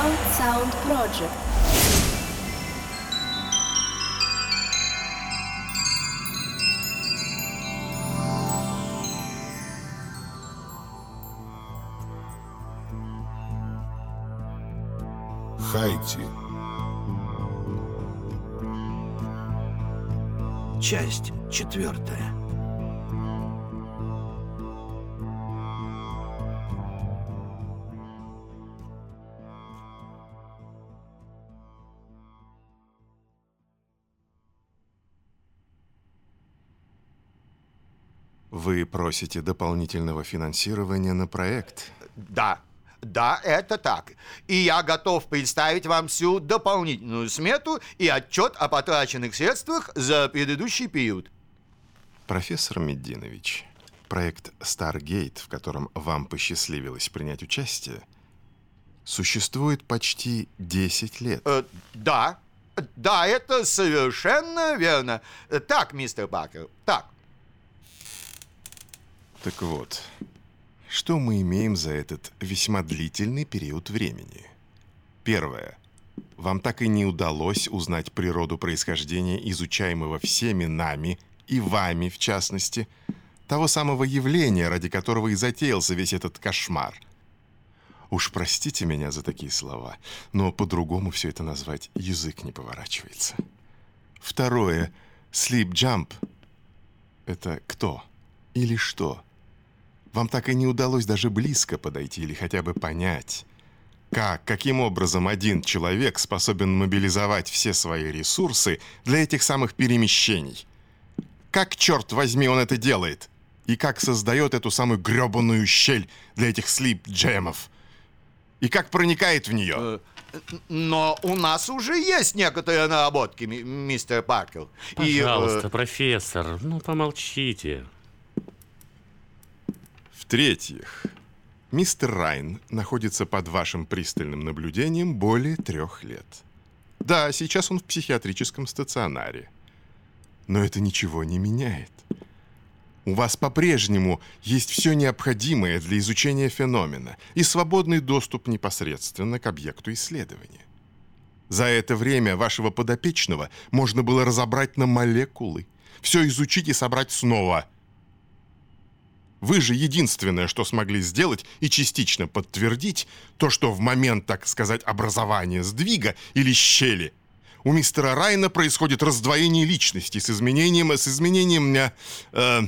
Surround Sound Project. Хайти. Часть четвертая. Вы просите дополнительного финансирования на проект? Да, да, это так. И я готов представить вам всю дополнительную смету и отчет о потраченных средствах за предыдущий период. Профессор Мединович, проект Stargate, в котором вам посчастливилось принять участие, существует почти 10 лет. Э, да, да, это совершенно верно. Так, мистер Паркер, так. Так вот, что мы имеем за этот весьма длительный период времени? Первое. Вам так и не удалось узнать природу происхождения изучаемого всеми нами и вами, в частности, того самого явления, ради которого и затеялся весь этот кошмар. Уж простите меня за такие слова, но по-другому все это назвать язык не поворачивается. Второе. Sleep Jump. Это кто? Или что? Вам так и не удалось даже близко подойти или хотя бы понять, как, каким образом один человек способен мобилизовать все свои ресурсы для этих самых перемещений. Как, черт возьми, он это делает? И как создает эту самую гребаную щель для этих слип-джемов? И как проникает в нее? Э, но у нас уже есть некоторые наработки, мистер Паркер. Пожалуйста, и, профессор, ну помолчите. В-третьих, мистер Райн находится под вашим пристальным наблюдением более трех лет. Да, сейчас он в психиатрическом стационаре. Но это ничего не меняет. У вас по-прежнему есть все необходимое для изучения феномена и свободный доступ непосредственно к объекту исследования. За это время вашего подопечного можно было разобрать на молекулы, все изучить и собрать снова – вы же единственное, что смогли сделать и частично подтвердить, то, что в момент, так сказать, образования сдвига или щели у мистера Райна происходит раздвоение личности с изменением, с изменением... Э, э,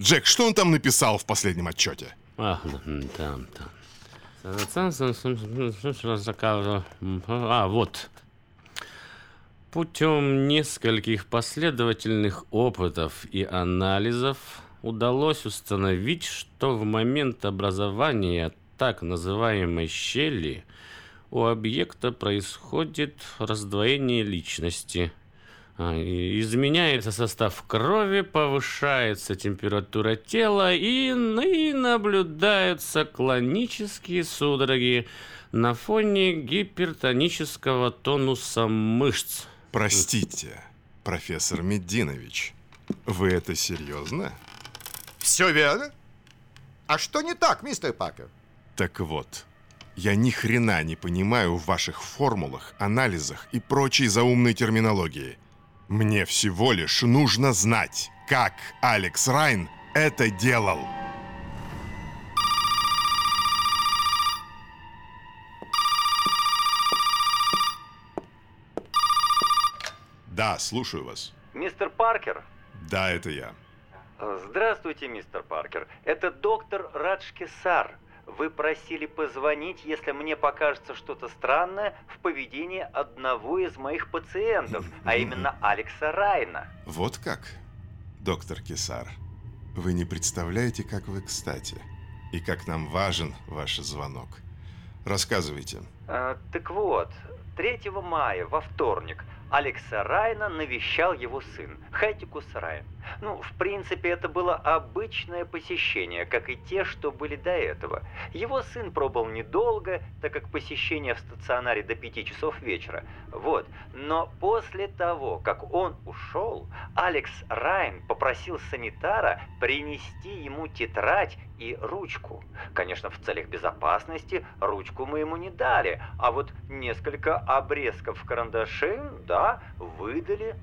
Джек, что он там написал в последнем отчете? А, там, там. А, вот. Путем нескольких последовательных опытов и анализов удалось установить, что в момент образования так называемой щели у объекта происходит раздвоение личности. А, изменяется состав крови, повышается температура тела и, и наблюдаются клонические судороги на фоне гипертонического тонуса мышц. Простите, профессор Мединович, вы это серьезно? Все верно. А что не так, мистер Паркер? Так вот, я ни хрена не понимаю в ваших формулах, анализах и прочей заумной терминологии. Мне всего лишь нужно знать, как Алекс Райн это делал. Да, слушаю вас. Мистер Паркер? Да, это я. Здравствуйте, мистер Паркер. Это доктор Раджкисар. Вы просили позвонить, если мне покажется что-то странное в поведении одного из моих пациентов, а именно Алекса Райна. Вот как, доктор Кисар. Вы не представляете, как вы кстати, и как нам важен ваш звонок. Рассказывайте. А, так вот, 3 мая, во вторник, Алекса Райна навещал его сын, Хэтикус Райн. Ну, в принципе, это было обычное посещение, как и те, что были до этого. Его сын пробыл недолго, так как посещение в стационаре до пяти часов вечера. Вот. Но после того, как он ушел, Алекс Райн попросил санитара принести ему тетрадь и ручку. Конечно, в целях безопасности ручку мы ему не дали, а вот несколько обрезков карандашей, да, выдали.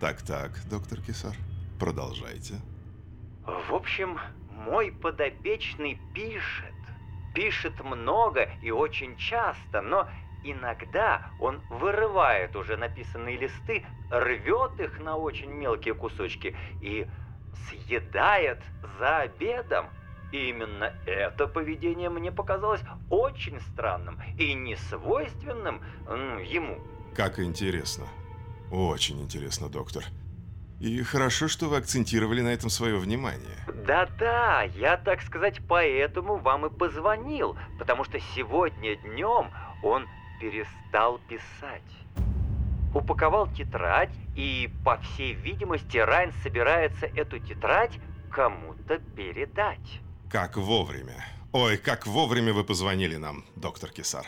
Так-так, доктор Кисар, продолжайте. В общем, мой подопечный пишет. Пишет много и очень часто, но иногда он вырывает уже написанные листы, рвет их на очень мелкие кусочки и съедает за обедом. И именно это поведение мне показалось очень странным и несвойственным ему. Как интересно. Очень интересно, доктор. И хорошо, что вы акцентировали на этом свое внимание. Да-да, я, так сказать, поэтому вам и позвонил, потому что сегодня днем он перестал писать. Упаковал тетрадь, и, по всей видимости, Райн собирается эту тетрадь кому-то передать. Как вовремя. Ой, как вовремя вы позвонили нам, доктор Кисар.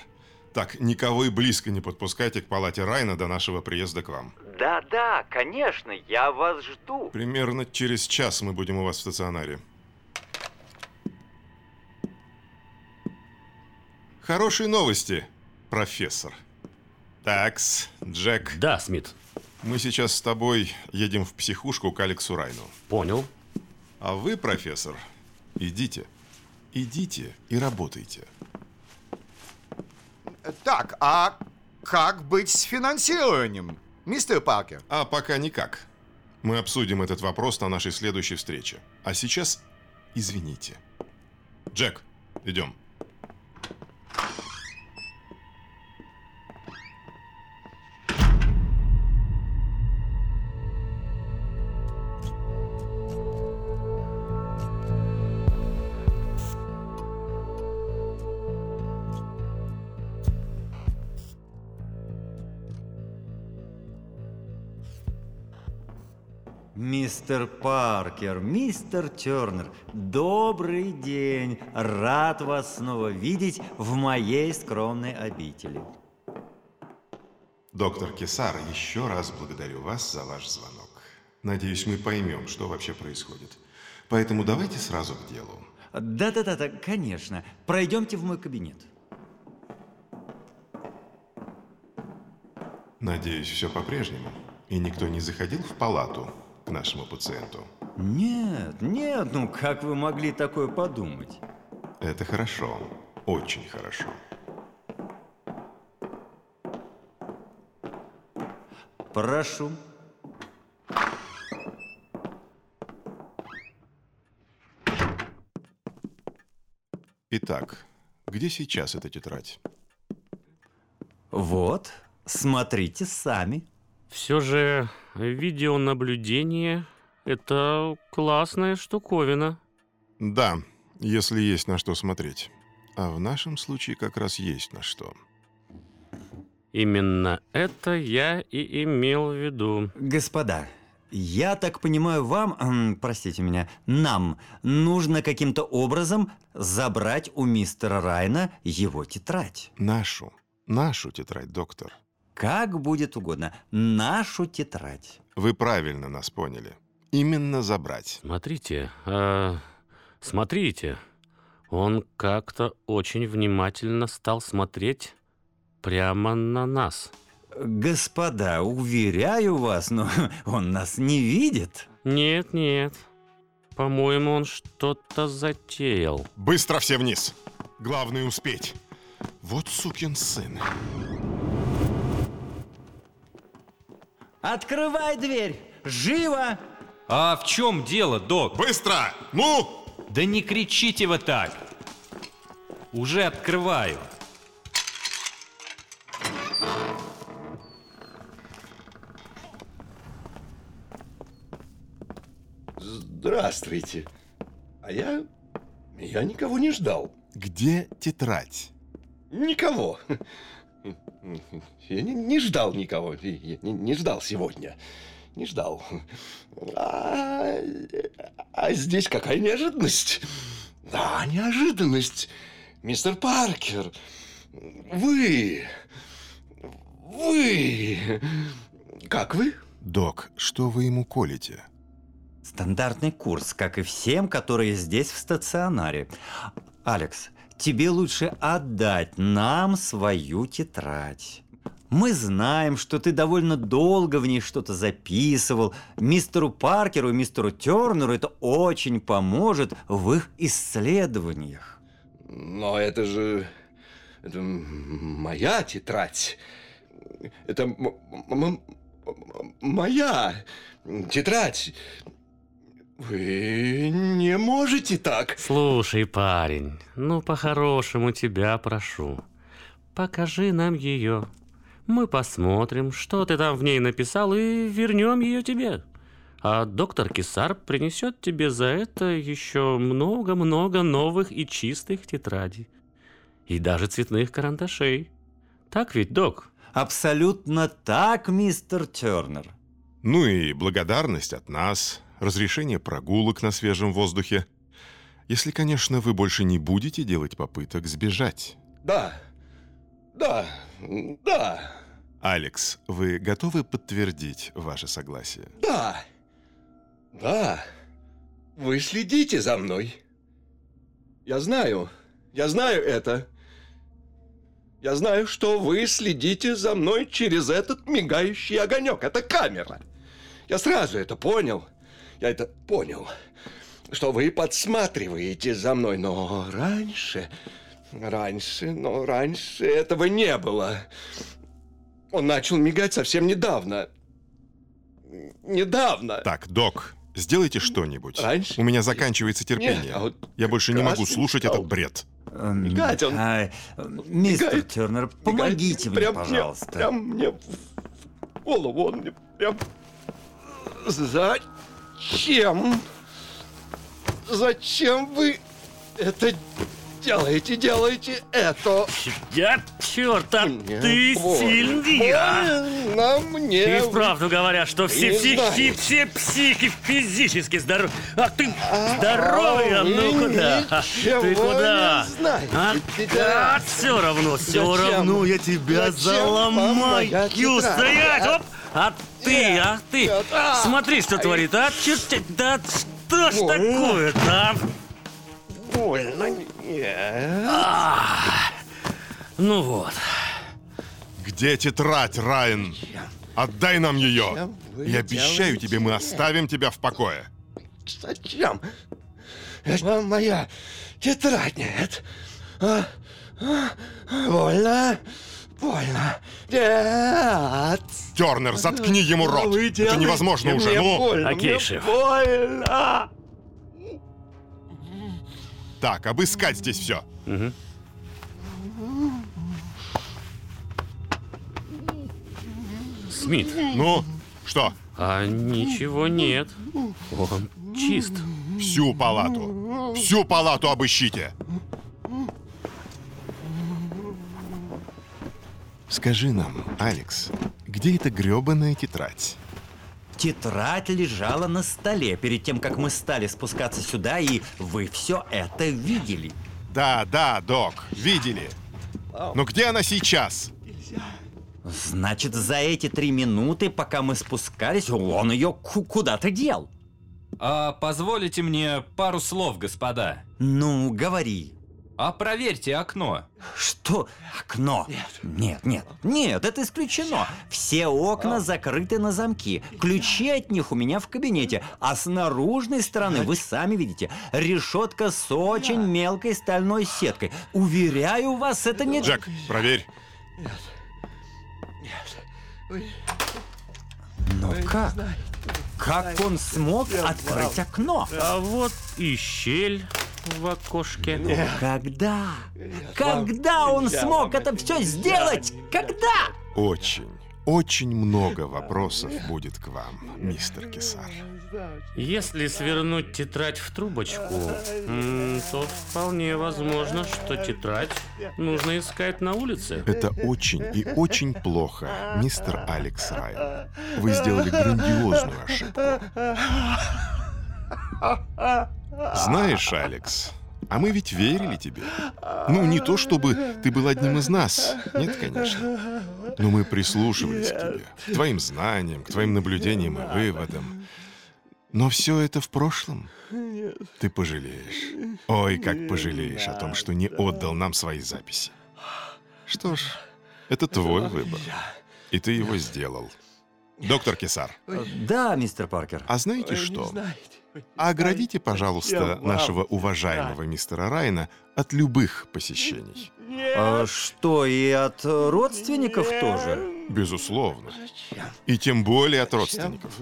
Так, никого и близко не подпускайте к палате Райна до нашего приезда к вам. Да-да, конечно, я вас жду. Примерно через час мы будем у вас в стационаре. Хорошие новости, профессор. Такс, Джек, Да, Смит, мы сейчас с тобой едем в психушку к Алексу Райну. понял. А вы, профессор, идите. Идите и работайте. Так, а как быть с финансированием, мистер Паркер? А пока никак. Мы обсудим этот вопрос на нашей следующей встрече. А сейчас извините. Джек, идем. Мистер Паркер, мистер Тернер, добрый день. Рад вас снова видеть в моей скромной обители. Доктор Кесар, еще раз благодарю вас за ваш звонок. Надеюсь, мы поймем, что вообще происходит. Поэтому давайте сразу к делу. Да-да-да, конечно. Пройдемте в мой кабинет. Надеюсь, все по-прежнему. И никто не заходил в палату нашему пациенту. Нет, нет, ну как вы могли такое подумать? Это хорошо. Очень хорошо. Прошу. Итак, где сейчас эта тетрадь? Вот, смотрите сами. Все же видеонаблюдение – это классная штуковина. Да, если есть на что смотреть. А в нашем случае как раз есть на что. Именно это я и имел в виду. Господа, я так понимаю, вам, простите меня, нам нужно каким-то образом забрать у мистера Райна его тетрадь. Нашу. Нашу тетрадь, доктор. Как будет угодно. Нашу тетрадь. Вы правильно нас поняли. Именно забрать. Смотрите, а, смотрите. Он как-то очень внимательно стал смотреть прямо на нас. Господа, уверяю вас, но он нас не видит. Нет, нет. По-моему, он что-то затеял. Быстро все вниз. Главное успеть. Вот сукин сын. Открывай дверь! Живо! А в чем дело, док? Быстро! Ну! Да не кричите вы так! Уже открываю. Здравствуйте. А я... Я никого не ждал. Где тетрадь? Никого. Я не, не ждал никого. Я не, не ждал сегодня. не ждал. А, а здесь какая неожиданность. Да, неожиданность. Мистер Паркер, вы... Вы... Как вы? Док, что вы ему колите? Стандартный курс, как и всем, которые здесь в стационаре. Алекс, тебе лучше отдать нам свою тетрадь. Мы знаем, что ты довольно долго в ней что-то записывал. Мистеру Паркеру и мистеру Тернеру это очень поможет в их исследованиях. Но это же... Это моя тетрадь. Это моя тетрадь. Вы не можете так. Слушай, парень, ну по-хорошему тебя прошу. Покажи нам ее. Мы посмотрим, что ты там в ней написал, и вернем ее тебе. А доктор Кисар принесет тебе за это еще много-много новых и чистых тетрадей. И даже цветных карандашей. Так ведь, док? Абсолютно так, мистер Тернер. Ну и благодарность от нас, разрешение прогулок на свежем воздухе. Если, конечно, вы больше не будете делать попыток сбежать. Да, да, да, Алекс, вы готовы подтвердить ваше согласие? да, да. Вы следите за мной. Я знаю, я знаю это. Я знаю, что вы следите за мной через этот мигающий огонек. Это камера. Я сразу это понял. Я это понял. Что вы подсматриваете за мной. Но раньше... Раньше... Но раньше этого не было. Он начал мигать совсем недавно. Недавно. Так, док, сделайте что-нибудь. Раньше? У меня заканчивается терпение. Нет, а вот Я больше не могу слушать стал. этот бред. Эм, Мигать он. а, мистер Мигает. Тернер, помогите мне, Прям пожалуйста. прям мне в голову он мне прям... Зачем? Зачем вы это делаете, делаете это? Я черт, а Мне ты больно. сильный, а? Больно мне. И вправду говорят, что все психи, все психи физически здоровы. А ты здоровый, а ну куда? Ты куда? А, а все равно, все Зачем? равно я тебя Зачем заломаю. Стоять, оп! А ты, а ты, а. смотри, что творит, а? Черт, да что ж такое-то, а? Больно. Нет. Ну вот. Где тетрадь, Райан? Отдай нам ее. И обещаю тебе, мы оставим тебя в покое. Зачем? Это моя тетрадь, нет. А, а, больно, больно. Нет. Тернер, заткни ему рот. Вы Это невозможно уже. мне Ну, больно, Окей, мне шеф. Больно. так, обыскать здесь все. Мгм. Смит, Ну, что? а ничего нет. Он чист. Всю палату. Всю палату обыщите. Скажи нам, Алекс, где эта грёбаная тетрадь? Тетрадь лежала на столе перед тем, как мы стали спускаться сюда, и вы все это видели. Да, да, док, видели. Но где она сейчас? Значит, за эти три минуты, пока мы спускались, он ее ку- куда-то дел. А позволите мне пару слов, господа? Ну, говори. А проверьте окно. Что? Окно? Нет, нет, нет, это исключено. Все окна закрыты на замки. Ключи от них у меня в кабинете. А с наружной стороны, вы сами видите, решетка с очень мелкой стальной сеткой. Уверяю вас, это не... Джек, проверь. Вы Но как? Как он смог открыть окно? А вот и щель в окошке. Когда? Когда он нельзя смог вам это все нельзя, сделать? нельзя. Когда? Очень, Очень много вопросов будет к вам, мистер Кесар. Если свернуть тетрадь в трубочку, то вполне возможно, что тетрадь нужно искать на улице. Это очень и очень плохо, мистер Алекс Райан. Вы сделали грандиозную ошибку. Знаешь, Алекс, а мы ведь верили тебе. Ну, не то чтобы ты был одним из нас. Нет, конечно. Но мы прислушивались к тебе, к твоим знаниям, к твоим наблюдениям и выводам. Но все это в прошлом. Ты пожалеешь. Ой, как пожалеешь о том, что не отдал нам свои записи. Что ж, это твой выбор. И ты его сделал. Доктор Кесар, Да, мистер Паркер. а знаете что? Оградите, пожалуйста, нашего уважаемого мистера Райна от любых посещений. А что, и от родственников тоже? Безусловно. И тем более от родственников.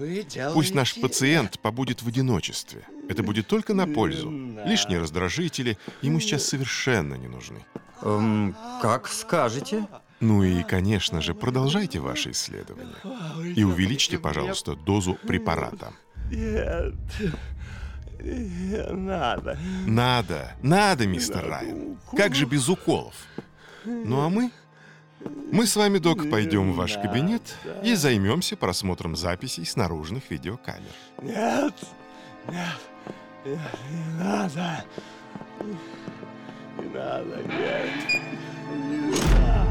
Пусть наш пациент побудет в одиночестве. Это будет только на пользу. Лишние раздражители ему сейчас совершенно не нужны. Эм, как скажете. Ну и, конечно же, продолжайте ваши исследования. И увеличьте, пожалуйста, дозу препарата. Нет. Не надо. Надо, надо, мистер Райан. Как же без уколов? Ну а мы? Мы с вами, док, пойдем в ваш кабинет и займемся просмотром записей с наружных видеокамер. Нет. Нет. Нет, не надо. Не надо, нет. Не надо.